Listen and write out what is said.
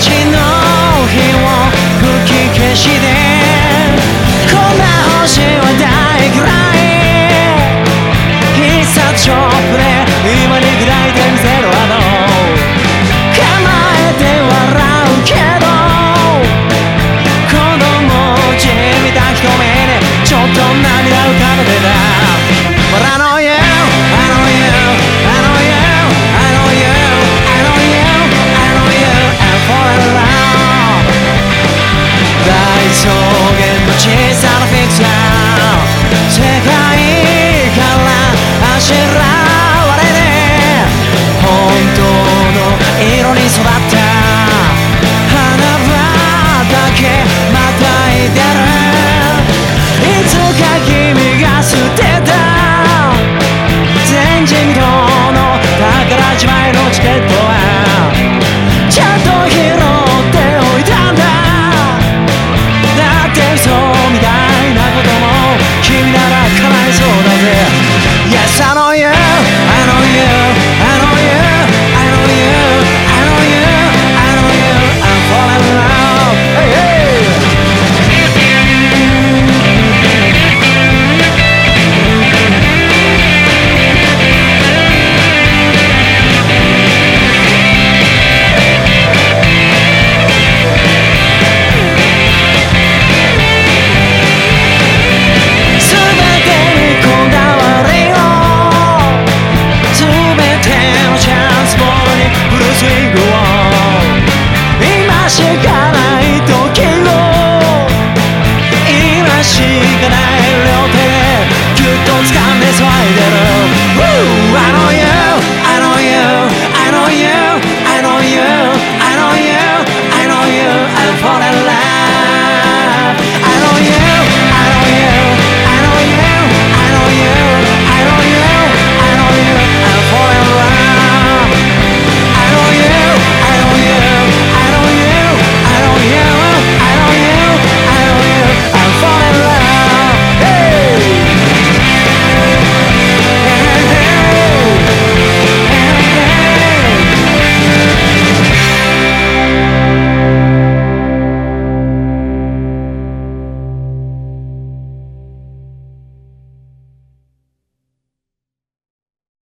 街の火を吹き消して君が捨て